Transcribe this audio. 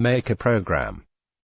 Make a program.